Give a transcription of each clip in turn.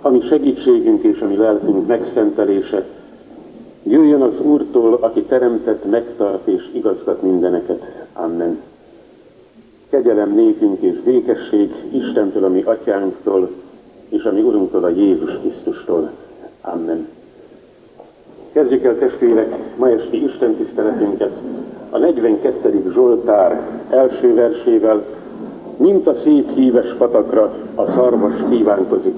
ami segítségünk és ami lelkünk megszentelése, jöjjön az Úrtól, aki teremtett, megtart és igazgat mindeneket. Amen. Kegyelem nékünk és békesség Istentől, ami atyánktól, és ami Urunktól, a Jézus Krisztustól. Amen. Kezdjük el testvérek ma esti Isten tiszteletünket a 42. Zsoltár első versével, mint a szép híves patakra a szarvas kívánkozik.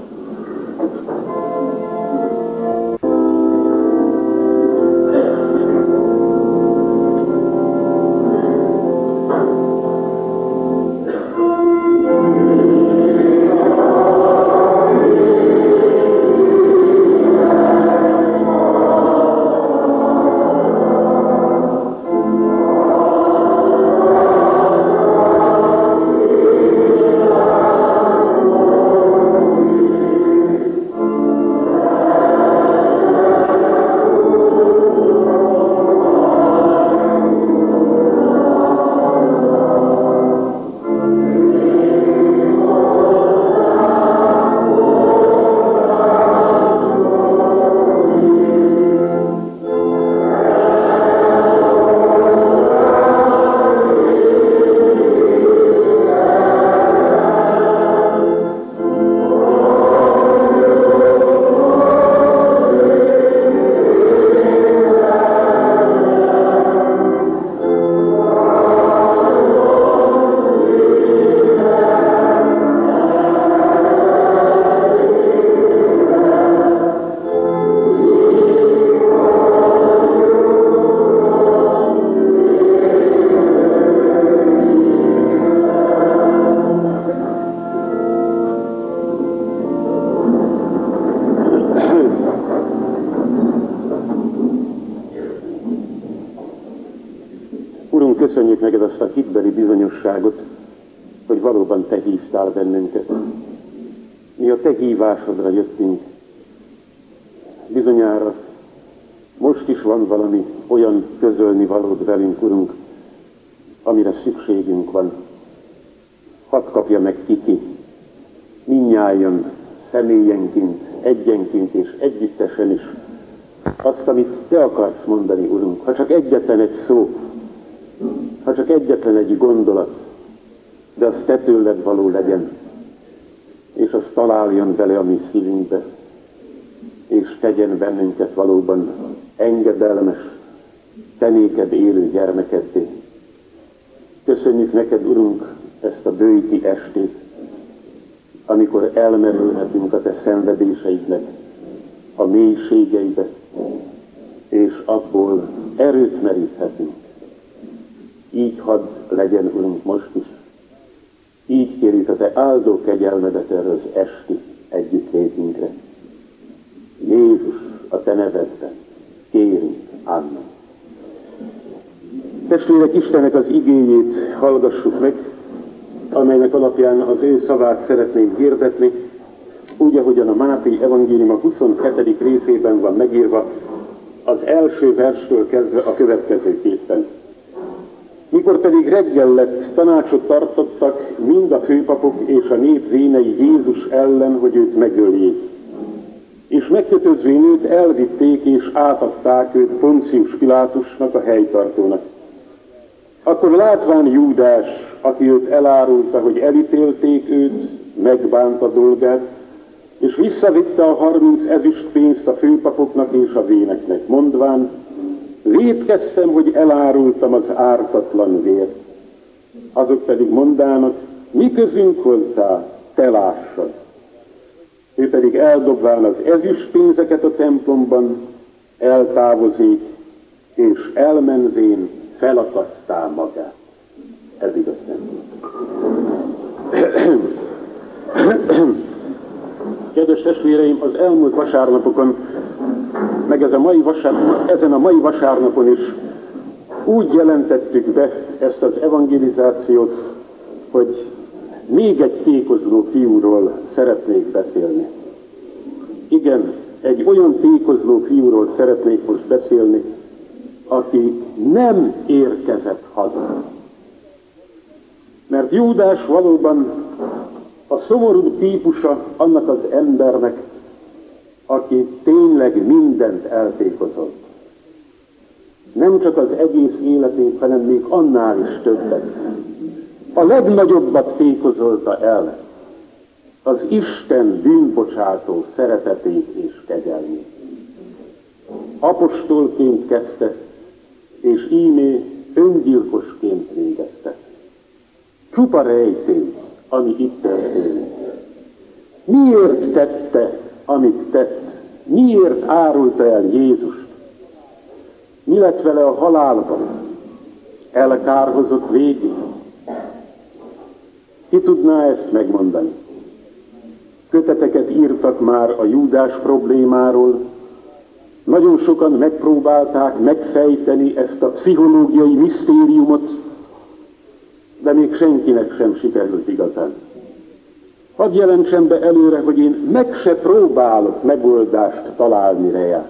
Hívásodra jöttünk. Bizonyára most is van valami olyan közölni valód velünk, Urunk, amire szükségünk van. Hadd kapja meg kiki, minnyáján, személyenként, egyenként és együttesen is azt, amit te akarsz mondani, Urunk. Ha csak egyetlen egy szó, ha csak egyetlen egy gondolat, de az te tőled való legyen, és az találjon bele a mi szívünkbe, és tegyen bennünket valóban engedelmes, tenéked élő gyermekeddé. Köszönjük neked, Urunk, ezt a bőti estét, amikor elmerülhetünk a te szenvedéseidnek a mélységeibe, és abból erőt meríthetünk. Így hadd legyen, Urunk, most is. Így kérjük a Te áldó kegyelmedet erre az esti együttlétünkre. Jézus, a Te nevedben, kérünk, Amen. Testvérek, Istennek az igényét hallgassuk meg, amelynek alapján az ő szavát szeretném hirdetni, úgy, ahogyan a Máté evangélium a 27. részében van megírva, az első verstől kezdve a következőképpen. Mikor pedig reggel lett, tanácsot tartottak mind a főpapok és a nép vénei Jézus ellen, hogy őt megöljék. És megkötözvén őt elvitték és átadták őt Poncius Pilátusnak, a helytartónak. Akkor látván Júdás, aki őt elárulta, hogy elítélték őt, megbánta dolgát, és visszavitte a harminc ezüst pénzt a főpapoknak és a véneknek, mondván, Védkeztem, hogy elárultam az ártatlan vért. Azok pedig mondának, mi közünk hozzá, te lássad. Ő pedig eldobván az ezüst pénzeket a templomban, eltávozik, és elmenvén felakasztál magát. Ez igaz nem. Kedves testvéreim, az elmúlt vasárnapokon meg ez a mai vasárnap, ezen a mai vasárnapon is úgy jelentettük be ezt az evangelizációt, hogy még egy tékozló fiúról szeretnék beszélni. Igen, egy olyan tékozló fiúról szeretnék most beszélni, aki nem érkezett haza. Mert Júdás valóban a szomorú típusa annak az embernek, aki tényleg mindent eltékozott. Nem csak az egész életét, hanem még annál is többet. A legnagyobbat tékozolta el, az Isten bűnbocsátó szeretetét és kegyelmét. Apostolként kezdte, és ímé öngyilkosként végezte. Csupa rejtély, ami itt történik. Miért tette, amit tett? Miért árulta el Jézust? Mi lett vele a halálban? Elkárhozott végig? Ki tudná ezt megmondani? Köteteket írtak már a Júdás problémáról, nagyon sokan megpróbálták megfejteni ezt a pszichológiai misztériumot, de még senkinek sem sikerült igazán. Hadd jelentsem be előre, hogy én meg se próbálok megoldást találni rá.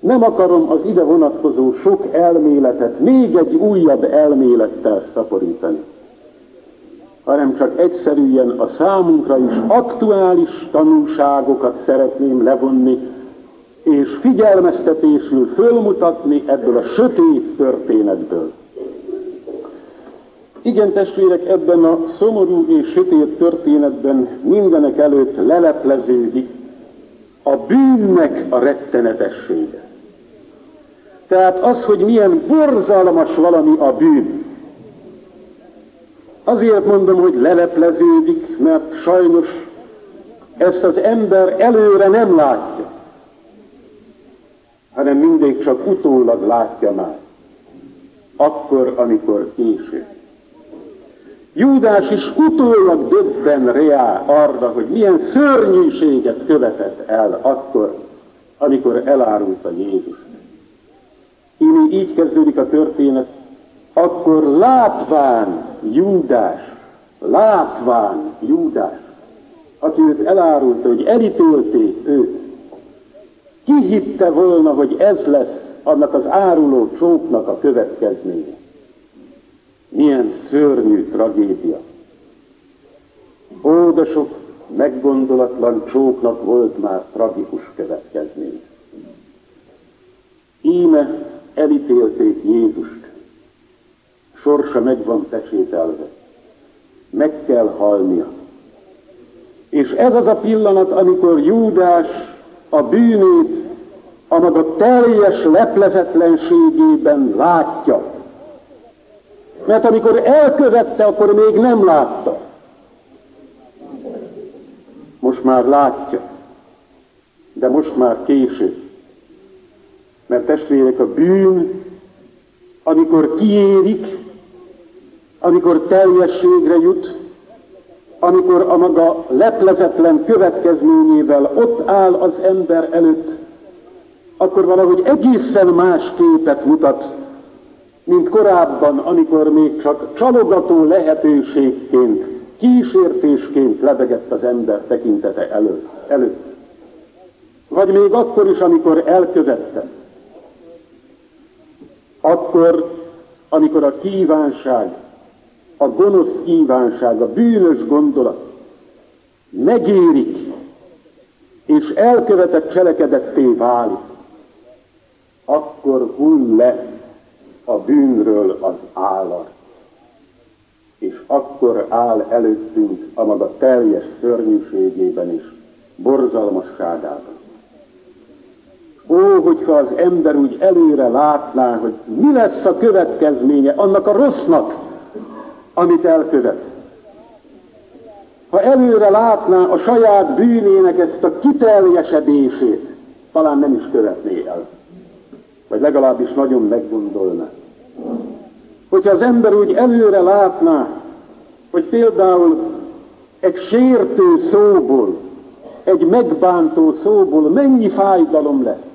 Nem akarom az ide vonatkozó sok elméletet még egy újabb elmélettel szaporítani, hanem csak egyszerűen a számunkra is aktuális tanulságokat szeretném levonni, és figyelmeztetésül fölmutatni ebből a sötét történetből. Igen, testvérek, ebben a szomorú és sötét történetben mindenek előtt lelepleződik a bűnnek a rettenetessége. Tehát az, hogy milyen borzalmas valami a bűn. Azért mondom, hogy lelepleződik, mert sajnos ezt az ember előre nem látja, hanem mindig csak utólag látja már. Akkor, amikor késő. Júdás is utólag döbben reá arra, hogy milyen szörnyűséget követett el akkor, amikor elárulta Jézus. Így, így kezdődik a történet. Akkor látván Júdás, látván Júdás, aki őt elárulta, hogy elítélték őt, ki hitte volna, hogy ez lesz annak az áruló csóknak a következménye? Milyen szörnyű tragédia. Ó, de sok meggondolatlan csóknak volt már tragikus következmény. Íme elítélték Jézust. Sorsa meg van pecsételve. Meg kell halnia. És ez az a pillanat, amikor Júdás a bűnét a maga teljes leplezetlenségében látja. Mert amikor elkövette, akkor még nem látta. Most már látja. De most már késő. Mert testvérek, a bűn, amikor kiérik, amikor teljességre jut, amikor a maga leplezetlen következményével ott áll az ember előtt, akkor valahogy egészen más képet mutat, mint korábban, amikor még csak csalogató lehetőségként, kísértésként lebegett az ember tekintete előtt. előtt. Vagy még akkor is, amikor elkövette. Akkor, amikor a kívánság, a gonosz kívánság, a bűnös gondolat megérik, és elkövetett cselekedetté válik, akkor hull le a bűnről az állat. És akkor áll előttünk a maga teljes szörnyűségében is, borzalmasságában. Ó, hogyha az ember úgy előre látná, hogy mi lesz a következménye annak a rossznak, amit elkövet. Ha előre látná a saját bűnének ezt a kiteljesedését, talán nem is követné el vagy legalábbis nagyon meggondolna. Hogyha az ember úgy előre látná, hogy például egy sértő szóból, egy megbántó szóból mennyi fájdalom lesz,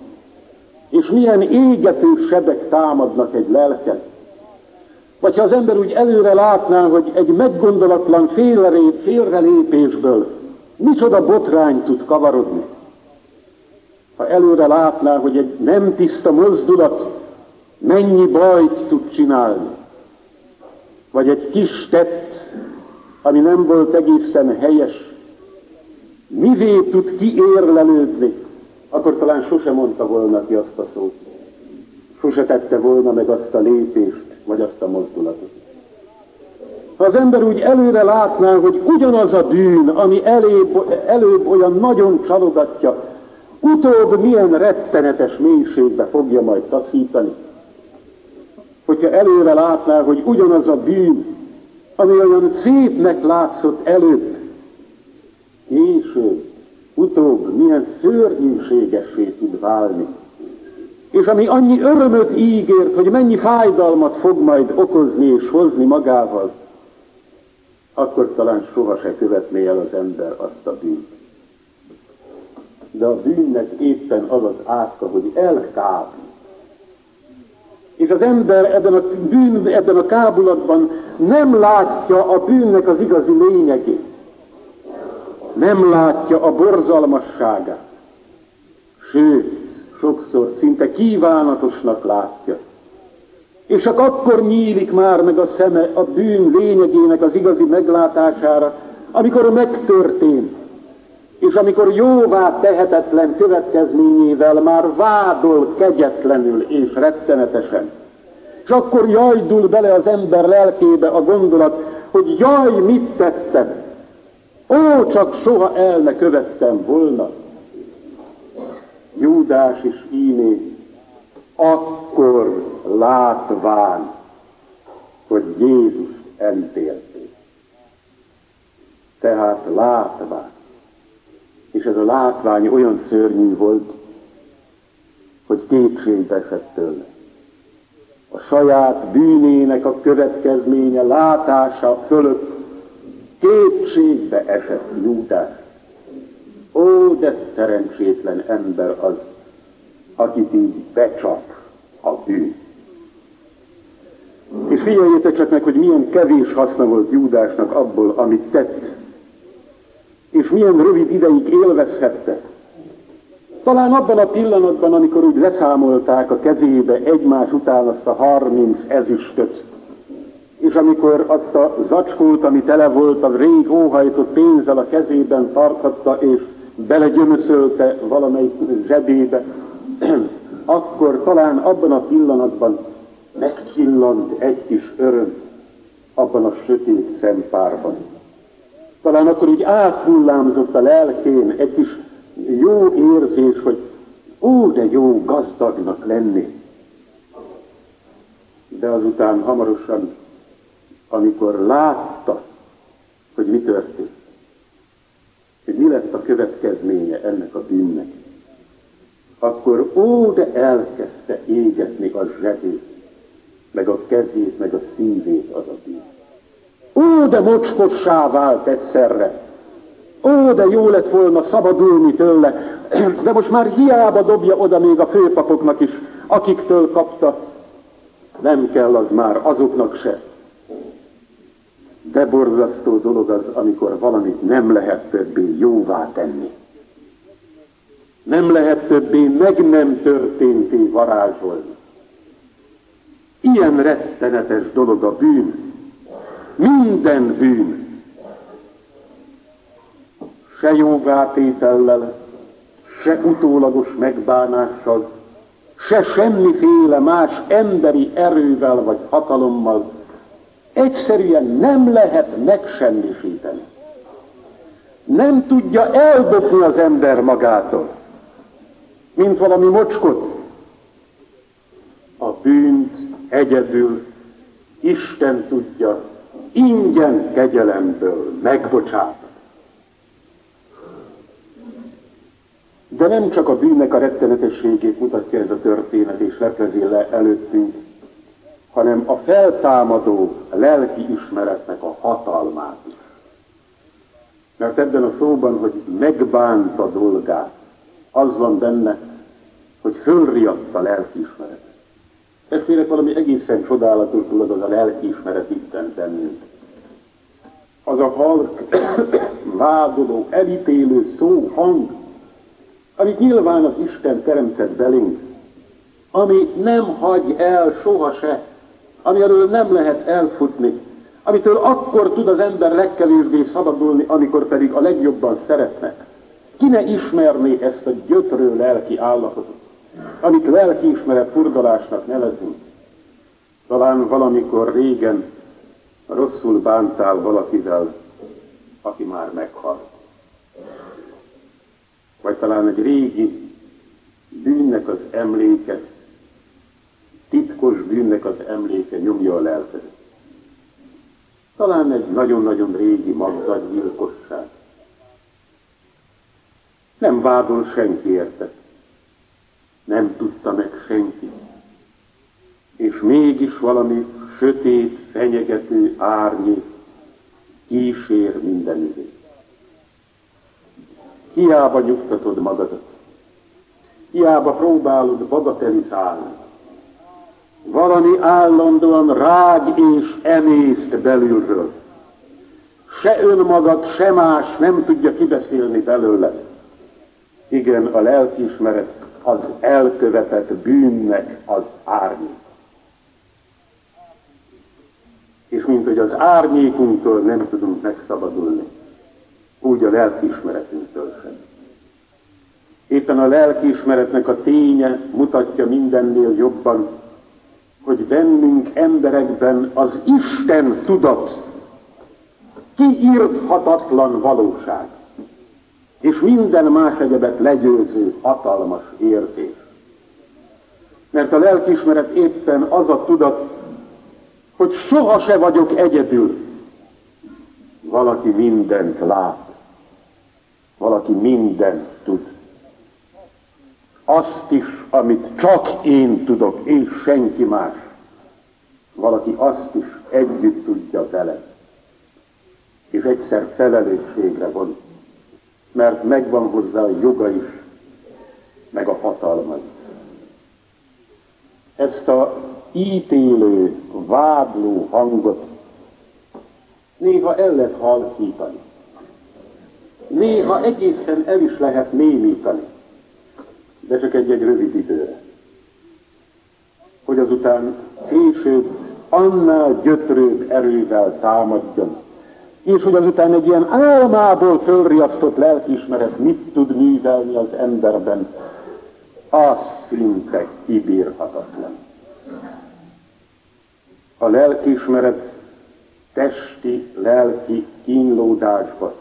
és milyen égető sebek támadnak egy lelket. Vagy ha az ember úgy előre látná, hogy egy meggondolatlan félrelépésből micsoda botrány tud kavarodni, ha előre látná, hogy egy nem tiszta mozdulat mennyi bajt tud csinálni, vagy egy kis tett ami nem volt egészen helyes, mivé tud kiérlelődni, akkor talán sose mondta volna ki azt a szót. Sose tette volna meg azt a lépést, vagy azt a mozdulatot. Ha az ember úgy előre látná, hogy ugyanaz a bűn, ami elébb, előbb olyan nagyon csalogatja, utóbb milyen rettenetes mélységbe fogja majd taszítani. Hogyha előre látná, hogy ugyanaz a bűn, ami olyan szépnek látszott előbb, később, utóbb milyen szörnyűségessé tud válni. És ami annyi örömöt ígért, hogy mennyi fájdalmat fog majd okozni és hozni magával, akkor talán soha se követné el az ember azt a bűnt. De a bűnnek éppen az az átka, hogy elkábul. És az ember ebben a, bűn, ebben a kábulatban nem látja a bűnnek az igazi lényegét. Nem látja a borzalmasságát. Sőt, sokszor szinte kívánatosnak látja és csak akkor nyílik már meg a szeme a bűn lényegének az igazi meglátására, amikor megtörtént, és amikor jóvá tehetetlen következményével már vádol kegyetlenül és rettenetesen. És akkor jajdul bele az ember lelkébe a gondolat, hogy jaj, mit tettem? Ó, csak soha el ne követtem volna. Júdás is ímé akkor látván, hogy Jézus elítélték. Tehát látván. És ez a látvány olyan szörnyű volt, hogy kétségbe esett tőle. A saját bűnének a következménye látása fölött kétségbe esett Júdás. Ó, de szerencsétlen ember az, akit így becsap a bűn. És figyeljétek csak meg, hogy milyen kevés haszna volt Júdásnak abból, amit tett, milyen rövid ideig élvezhette. Talán abban a pillanatban, amikor úgy leszámolták a kezébe egymás után azt a harminc ezüstöt, és amikor azt a zacskót, ami tele volt a rég óhajtott pénzzel a kezében tarthatta, és belegyömöszölte valamelyik zsebébe, akkor talán abban a pillanatban megcsillant egy kis öröm abban a sötét szempárban. Talán akkor így áthullámzott a lelkén egy kis jó érzés, hogy ó, de jó gazdagnak lenni. De azután hamarosan, amikor látta, hogy mi történt, hogy mi lett a következménye ennek a bűnnek, akkor ó, de elkezdte égetni a zsebét, meg a kezét, meg a szívét az a bűn. Ó, de mocskossá vált egyszerre. Ó, de jó lett volna szabadulni tőle, de most már hiába dobja oda még a főpapoknak is, akiktől kapta. Nem kell az már azoknak se. De borzasztó dolog az, amikor valamit nem lehet többé jóvá tenni nem lehet többé meg nem történté varázsolni. Ilyen rettenetes dolog a bűn. Minden bűn. Se jogátétellel, se utólagos megbánással, se semmiféle más emberi erővel vagy hatalommal egyszerűen nem lehet megsemmisíteni. Nem tudja eldobni az ember magától mint valami mocskot. A bűnt egyedül Isten tudja ingyen kegyelemből megbocsát. De nem csak a bűnnek a rettenetességét mutatja ez a történet és leplezi le előttünk, hanem a feltámadó lelki ismeretnek a hatalmát is. Mert ebben a szóban, hogy megbánta dolgát, az van benne, hogy fölriadt a lelkiismeret. Testvérek, valami egészen csodálatos dolog az a lelkiismeret itten bennünk. Az a halk, vádoló, elítélő szó, hang, amit nyilván az Isten teremtett belénk, ami nem hagy el soha se, ami elől nem lehet elfutni, amitől akkor tud az ember legkevésbé szabadulni, amikor pedig a legjobban szeretne. Ki ne ismerné ezt a gyötrő lelki állapotot, amit lelkiismeret furdalásnak nevezünk. Talán valamikor régen rosszul bántál valakivel, aki már meghalt. Vagy talán egy régi bűnnek az emléke, titkos bűnnek az emléke nyomja a lelkedet. Talán egy nagyon-nagyon régi magzatgyilkosság. Nem vádol senki érte. Nem tudta meg senki. És mégis valami sötét, fenyegető árnyék kísér mindenüvé. Hiába nyugtatod magadat. Hiába próbálod bagatelizálni. Valami állandóan rág és emészt belülről. Se önmagad, se más nem tudja kibeszélni belőle. Igen, a lelkiismeret az elkövetett bűnnek az árnyék. És mint hogy az árnyékunktól nem tudunk megszabadulni, úgy a lelkiismeretünktől sem. Éppen a lelkiismeretnek a ténye mutatja mindennél jobban, hogy bennünk emberekben az Isten tudat kiírthatatlan valóság, és minden más egyebet legyőző hatalmas érzés. Mert a lelkiismeret éppen az a tudat, hogy soha se vagyok egyedül. Valaki mindent lát, valaki mindent tud. Azt is, amit csak én tudok, és senki más. Valaki azt is együtt tudja vele. És egyszer felelősségre von, mert megvan hozzá a joga is, meg a hatalma is. Ezt a ítélő, vádló hangot néha el lehet halkítani. Néha egészen el is lehet némítani, de csak egy-egy rövid időre. Hogy azután később annál gyötrőbb erővel támadjon, és hogy azután egy ilyen álmából fölriasztott lelkiismeret mit tud művelni az emberben, az szinte kibírhatatlan. A lelkiismeret testi, lelki kínlódásba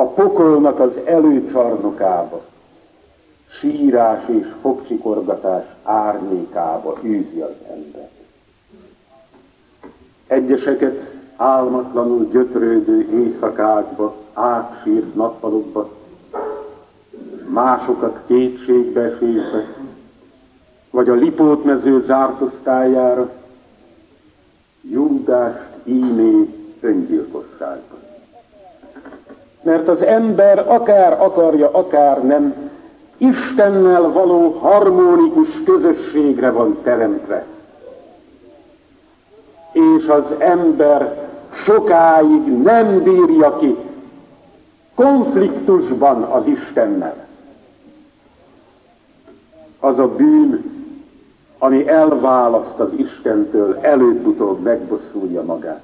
a pokolnak az előcsarnokába, sírás és fogcsikorgatás árnyékába űzi az ember. Egyeseket álmatlanul gyötrődő éjszakákba, átsírt nappalokba, másokat kétségbeesésbe, vagy a Lipótmező zárt osztályára, Júdást ímé öngyilkosságba. Mert az ember akár akarja, akár nem, Istennel való harmonikus közösségre van teremtve. És az ember sokáig nem bírja ki konfliktusban az Istennel. Az a bűn, ami elválaszt az Istentől, előbb-utóbb megbosszulja magát.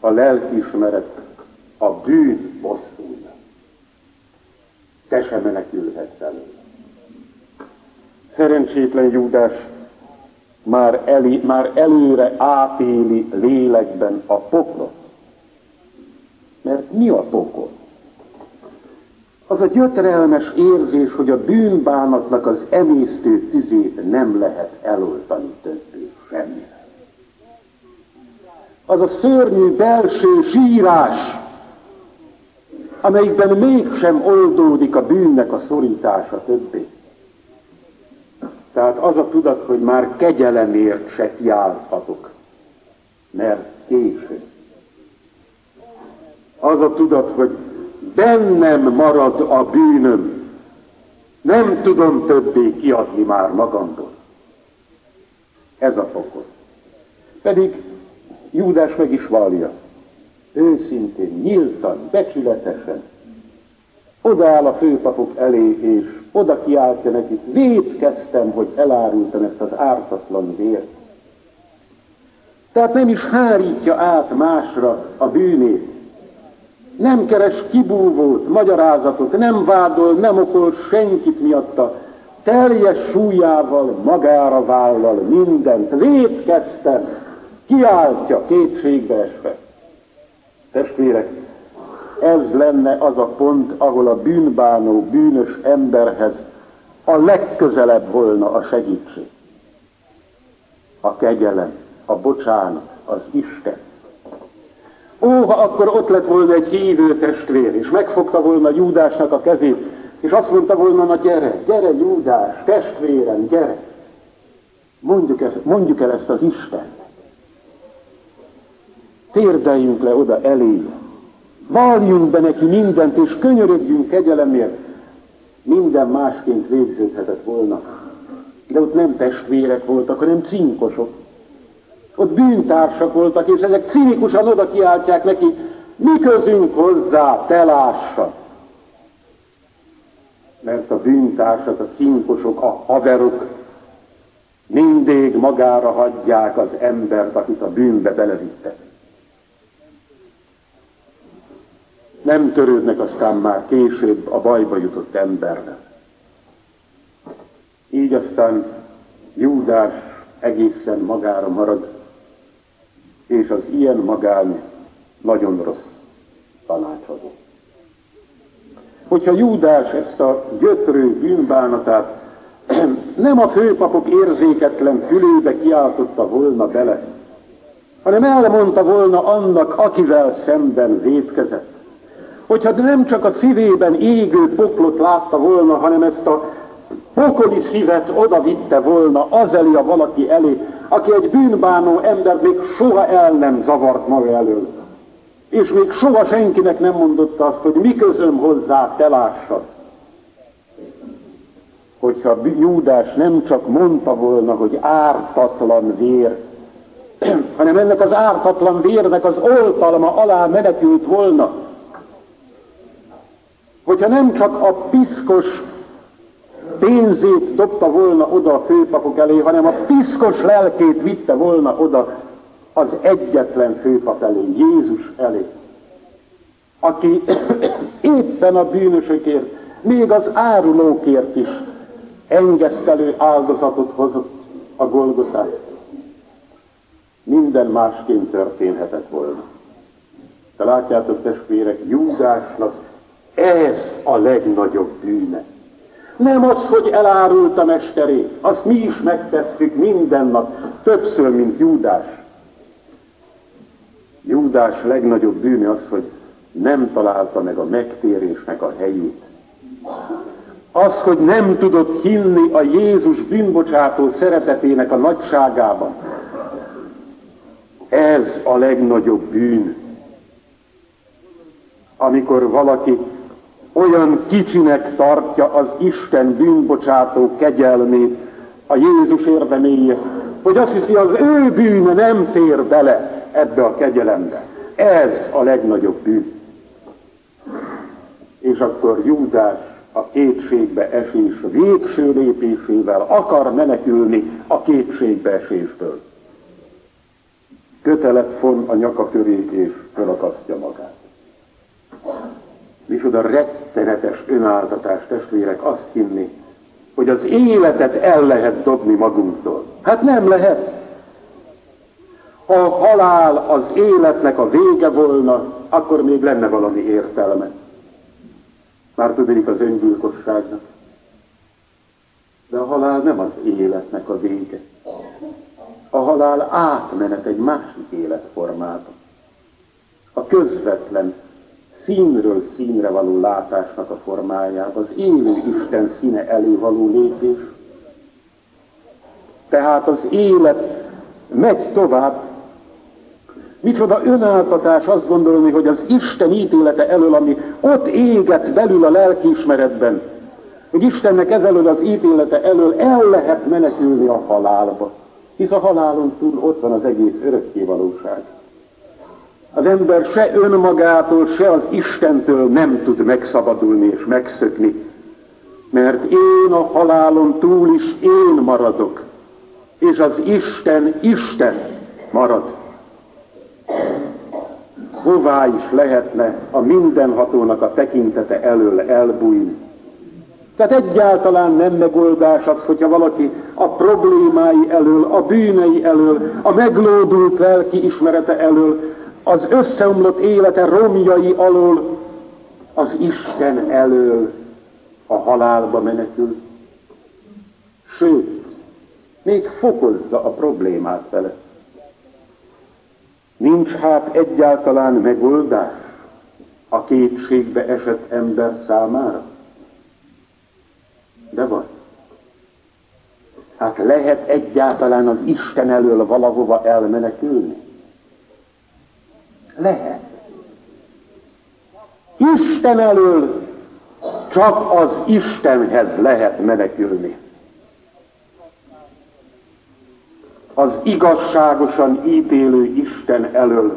A lelkiismeret a bűn bosszulja. Te sem menekülhetsz elő. Szerencsétlen Júdás már, eli, már előre átéli lélekben a poklot. Mert mi a pokol? Az a gyötrelmes érzés, hogy a bűnbánatnak az emésztő tüzét nem lehet eloltani többé semmire. Az a szörnyű belső sírás, amelyikben mégsem oldódik a bűnnek a szorítása többé. Tehát az a tudat, hogy már kegyelemért se kiállhatok, mert késő. Az a tudat, hogy bennem marad a bűnöm, nem tudom többé kiadni már magamból. Ez a fokot. Pedig Júdás meg is vallja. Őszintén, nyíltan, becsületesen. Odaáll a főpapok elé, és oda kiáltja nekik, védkeztem, hogy elárultam ezt az ártatlan vért. Tehát nem is hárítja át másra a bűnét. Nem keres kibúvót, magyarázatot, nem vádol, nem okol senkit miatta. Teljes súlyával magára vállal mindent. Védkezten kiáltja kétségbe esve. Testvérek, ez lenne az a pont, ahol a bűnbánó, bűnös emberhez a legközelebb volna a segítség. A kegyelem, a bocsánat, az Isten. Ó, ha akkor ott lett volna egy hívő testvér, és megfogta volna Júdásnak a kezét, és azt mondta volna, na gyere, gyere Júdás, testvérem, gyere. Mondjuk, ezt, mondjuk el ezt az Isten. Térdeljünk le oda elé. Valjunk be neki mindent, és könyörögjünk kegyelemért. Minden másként végződhetett volna. De ott nem testvérek voltak, hanem cinkosok. Ott bűntársak voltak, és ezek cinikusan oda kiáltják neki, mi közünk hozzá, te lássa. Mert a bűntársak, a cinkosok, a haverok mindig magára hagyják az embert, akit a bűnbe belevittek. Nem törődnek aztán már később a bajba jutott emberrel. Így aztán Júdás egészen magára marad, és az ilyen magány nagyon rossz tanácsadó. Hogyha Júdás ezt a gyötrő bűnbánatát nem a főpapok érzéketlen fülébe kiáltotta volna bele, hanem elmondta volna annak, akivel szemben védkezett. Hogyha nem csak a szívében égő poklot látta volna, hanem ezt a pokoli szívet oda vitte volna az elé a valaki elé, aki egy bűnbánó ember még soha el nem zavart maga elől. És még soha senkinek nem mondotta azt, hogy mi közöm hozzá, te lássad. Hogyha Júdás nem csak mondta volna, hogy ártatlan vér, hanem ennek az ártatlan vérnek az oltalma alá menekült volna, hogyha nem csak a piszkos pénzét dobta volna oda a főpapok elé, hanem a piszkos lelkét vitte volna oda az egyetlen főpap elé, Jézus elé, aki éppen a bűnösökért, még az árulókért is engesztelő áldozatot hozott a Golgotán. Minden másként történhetett volna. De látjátok, testvérek, Júdásnak ez a legnagyobb bűne. Nem az, hogy elárult a mesterét, azt mi is megtesszük minden nap, többször, mint Júdás. Júdás legnagyobb bűne az, hogy nem találta meg a megtérésnek a helyét. Az, hogy nem tudott hinni a Jézus bűnbocsátó szeretetének a nagyságában. Ez a legnagyobb bűn. Amikor valaki olyan kicsinek tartja az Isten bűnbocsátó kegyelmét a Jézus érdeméje, hogy azt hiszi, az ő bűne nem tér bele ebbe a kegyelembe. Ez a legnagyobb bűn. És akkor Júdás a kétségbe esés végső lépésével akar menekülni a kétségbe eséstől. Kötelet von a nyaka köré és felakasztja magát. Micsoda rettenetes önáltatás, testvérek, azt hinni, hogy az életet el lehet dobni magunktól. Hát nem lehet. Ha a halál az életnek a vége volna, akkor még lenne valami értelme. Már tudnék az öngyilkosságnak. De a halál nem az életnek a vége. A halál átmenet egy másik életformába. A közvetlen színről színre való látásnak a formájában, az élő Isten színe elé való lépés. Tehát az élet megy tovább. Micsoda önáltatás azt gondolni, hogy az Isten ítélete elől, ami ott éget belül a lelkiismeretben, hogy Istennek ezelől az ítélete elől el lehet menekülni a halálba. Hisz a halálon túl ott van az egész örökké valóság. Az ember se önmagától, se az Istentől nem tud megszabadulni és megszökni, mert én a halálon túl is én maradok, és az Isten Isten marad. hová is lehetne a mindenhatónak a tekintete elől elbújni. Tehát egyáltalán nem megoldás az, hogyha valaki a problémái elől, a bűnei elől, a meglódult lelki ismerete elől, az összeomlott élete romjai alól, az Isten elől a halálba menekül. Sőt, még fokozza a problémát vele. Nincs hát egyáltalán megoldás a kétségbe esett ember számára? De van. Hát lehet egyáltalán az Isten elől valahova elmenekülni? Lehet. Isten elől csak az Istenhez lehet menekülni. Az igazságosan ítélő Isten elől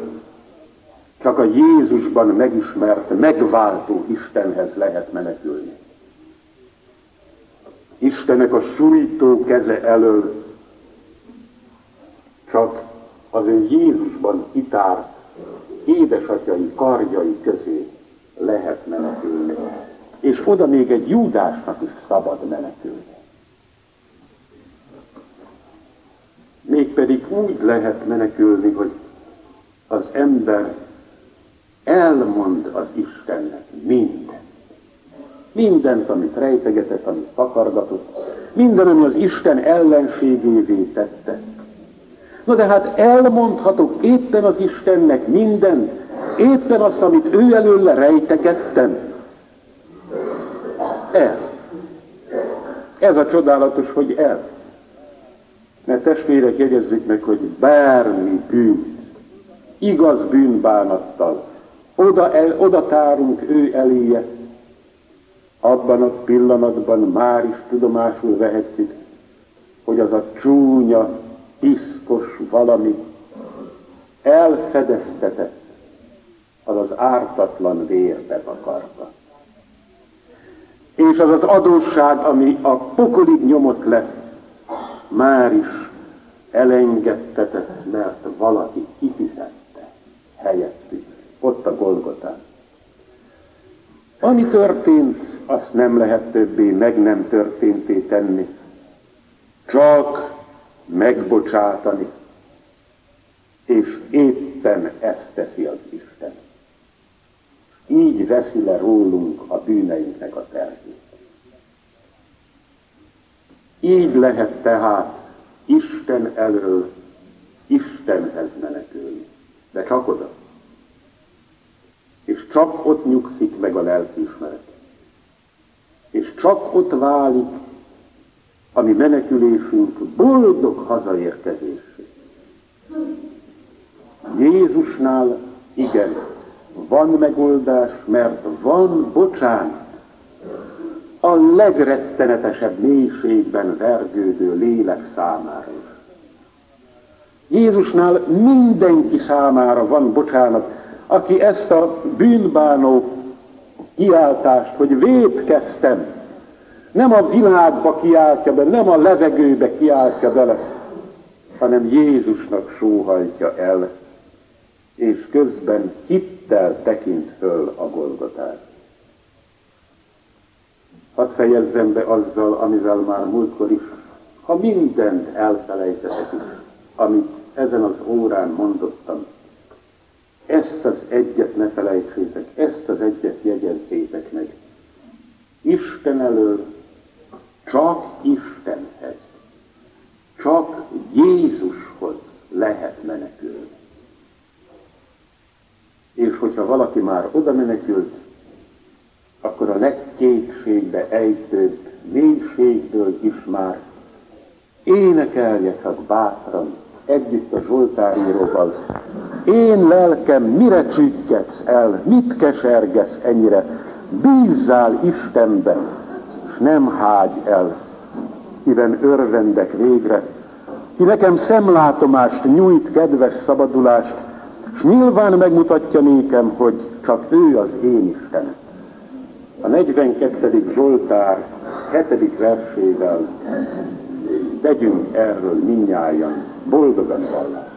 csak a Jézusban megismert, megváltó Istenhez lehet menekülni. Istenek a sújtó keze elől csak az ő Jézusban kitárt édesatyai karjai közé lehet menekülni. És oda még egy Júdásnak is szabad menekülni. Mégpedig úgy lehet menekülni, hogy az ember elmond az Istennek mindent. Mindent, amit rejtegetett, amit takargatott, minden, ami az Isten ellenségévé tette. Na de hát elmondhatok éppen az Istennek mindent, éppen azt, amit ő előle rejtegettem. El. Ez a csodálatos, hogy el. Mert testvérek, jegyezzük meg, hogy bármi bűn, igaz bűnbánattal, oda, el, oda tárunk ő eléje, abban a pillanatban már is tudomásul vehetjük, hogy az a csúnya, piszkos valami elfedeztetett, az az ártatlan vérbe akarta. És az az adósság, ami a pokolig nyomott le, már is elengedtetett, mert valaki kifizette helyettük, ott a Golgotán. Ami történt, azt nem lehet többé meg nem történté tenni. Csak megbocsátani. És éppen ezt teszi az Isten. Így veszi le rólunk a bűneinknek a terhét. Így lehet tehát Isten elől Istenhez menekülni. De csak oda. És csak ott nyugszik meg a lelkiismeret. És csak ott válik a mi menekülésünk boldog hazaérkezésé. Jézusnál igen, van megoldás, mert van bocsánat. A legrettenetesebb mélységben vergődő lélek számára. Jézusnál mindenki számára van bocsánat, aki ezt a bűnbánó kiáltást, hogy védkeztem, nem a világba kiáltja be, nem a levegőbe kiáltja bele, hanem Jézusnak sóhajtja el, és közben hittel tekint föl a Golgotát. Hadd fejezzem be azzal, amivel már múltkor is, ha mindent elfelejtetek is, amit ezen az órán mondottam, ezt az egyet ne felejtsétek, ezt az egyet jegyezzétek meg. Isten elől csak Istenhez, csak Jézushoz lehet menekülni. És hogyha valaki már oda menekült, akkor a legkétségbe ejtőbb mélységből is már énekelje csak bátran, együtt a Zsoltáríróval. Én lelkem, mire csüggetsz el, mit kesergesz ennyire? Bízzál Istenben, nem hágy el, kiben örvendek végre, ki nekem szemlátomást nyújt kedves szabadulást, és nyilván megmutatja nékem, hogy csak ő az én Istenem. A 42. Zsoltár 7. versével tegyünk erről minnyáján boldogan vallást.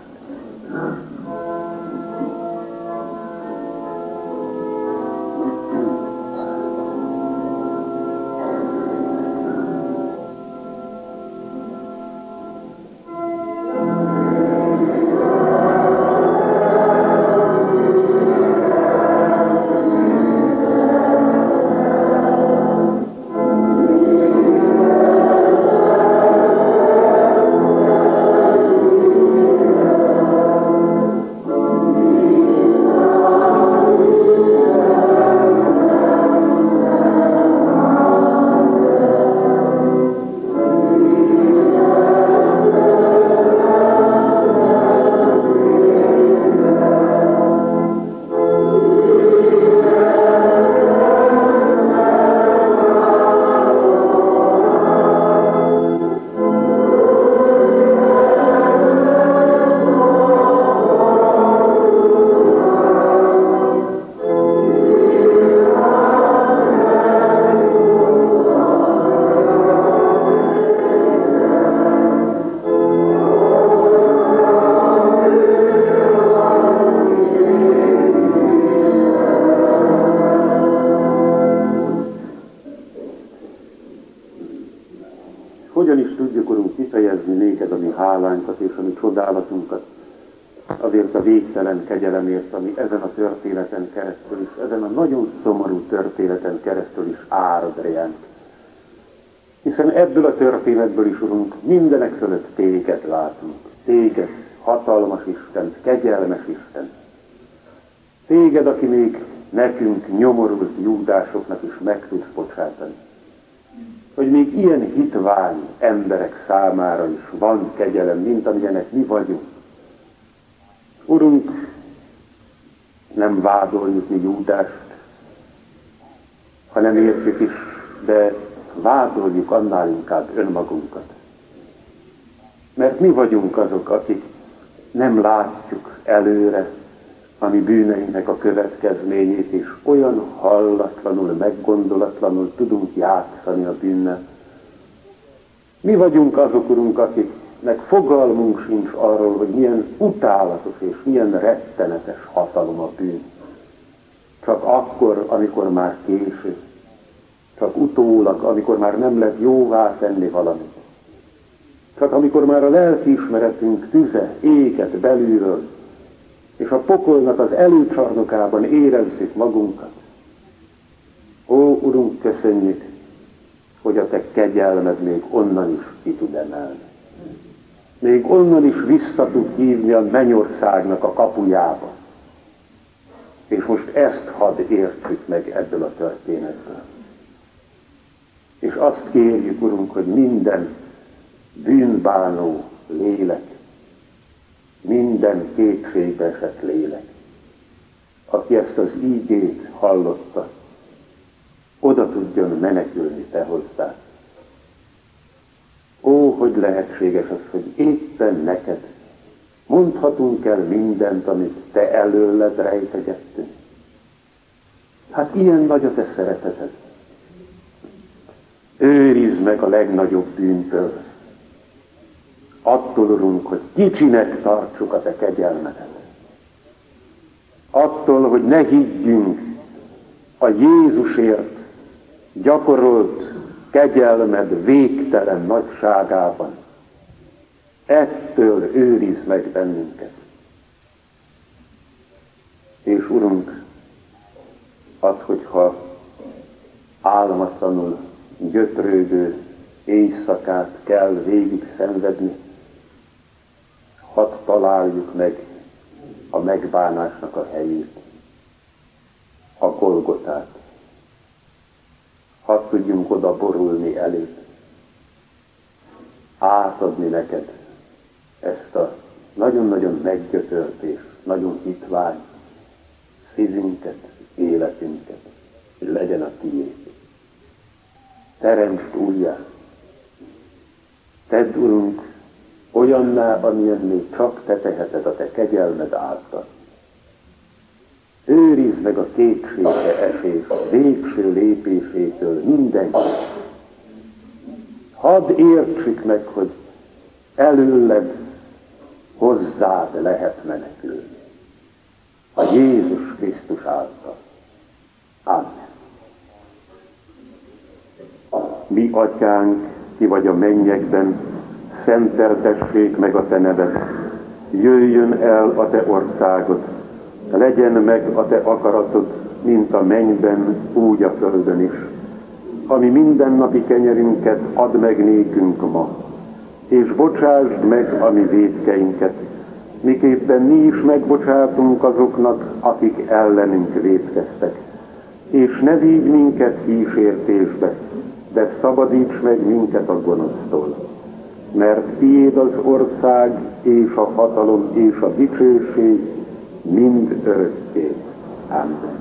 Kegyelemért, ami ezen a történeten keresztül is, ezen a nagyon szomorú történeten keresztül is árad reánk. Hiszen ebből a történetből is, Urunk, mindenek fölött téged látunk. Téged, hatalmas Isten, kegyelmes Isten. Téged, aki még nekünk nyomorult júdásoknak is meg tudsz bocsátani. Hogy még ilyen hitvány emberek számára is van kegyelem, mint amilyenek mi vagyunk. Urunk, nem vádoljuk mi Júdást, hanem értjük is, de vádoljuk annál inkább önmagunkat. Mert mi vagyunk azok, akik nem látjuk előre a mi bűneinknek a következményét, és olyan hallatlanul, meggondolatlanul tudunk játszani a bűnnel. Mi vagyunk azok, Urunk, akiknek fogalmunk sincs arról, hogy milyen utálatos és milyen rettenetes hatalom a bűn. Csak akkor, amikor már késő. Csak utólag, amikor már nem lehet jóvá tenni valamit. Csak amikor már a lelkiismeretünk tüze éget belülről, és a pokolnak az előcsarnokában érezzük magunkat. Ó, Urunk, köszönjük, hogy a Te kegyelmed még onnan is ki tud emelni. Még onnan is vissza tud hívni a mennyországnak a kapujába. És most ezt hadd értsük meg ebből a történetből. És azt kérjük, Urunk, hogy minden bűnbánó lélek, minden kétségbe esett lélek, aki ezt az ígét hallotta, oda tudjon menekülni te hozzá. Ó, hogy lehetséges az, hogy éppen neked mondhatunk el mindent, amit te előled rejtegettünk. Hát ilyen nagy a te szereteted. Őrizd meg a legnagyobb bűntől. Attól, Urunk, hogy kicsinek tartsuk a Te kegyelmedet. Attól, hogy ne higgyünk a Jézusért gyakorolt kegyelmed végtelen nagyságában. Ettől őriz meg bennünket. És Urunk, az, hogyha álmatlanul gyötrődő éjszakát kell végig szenvedni, hadd találjuk meg a megbánásnak a helyét, a Golgotát. Hadd tudjunk oda borulni elét, átadni neked ezt a nagyon-nagyon meggyötört és nagyon hitvány szívünket, életünket, hogy legyen a tiéd. Teremtsd újjá. Tedd, Urunk, olyanná, amilyen még csak te teheted a te kegyelmed által. Őrizd meg a kétségbe esés végső lépésétől mindenki. Hadd értsük meg, hogy előled hozzád lehet menekülni. A Jézus Krisztus által. Amen. Mi atyánk, ki vagy a mennyekben, szenteltessék meg a te neved, jöjjön el a te országod, legyen meg a te akaratod, mint a mennyben, úgy a földön is. Ami mindennapi kenyerünket add meg nékünk ma, és bocsásd meg a mi védkeinket, miképpen mi is megbocsátunk azoknak, akik ellenünk védkeztek. És ne vigy minket kísértésbe, de szabadíts meg minket a gonosztól mert tiéd az ország, és a hatalom, és a dicsőség mind örökké. Amen.